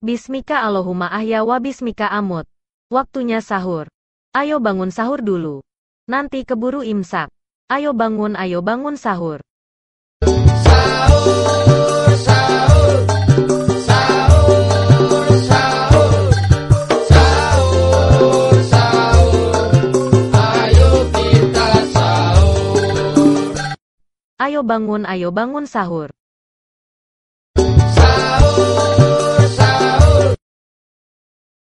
Bismika Allahumma ahya wa bismika amut. Waktunya sahur. Ayo bangun sahur dulu. Nanti keburu imsak. Ayo bangun, ayo bangun sahur. Sahur, sahur, sahur, sahur, sahur, sahur. Ayo kita sahur. Ayo bangun, ayo bangun. Sahur,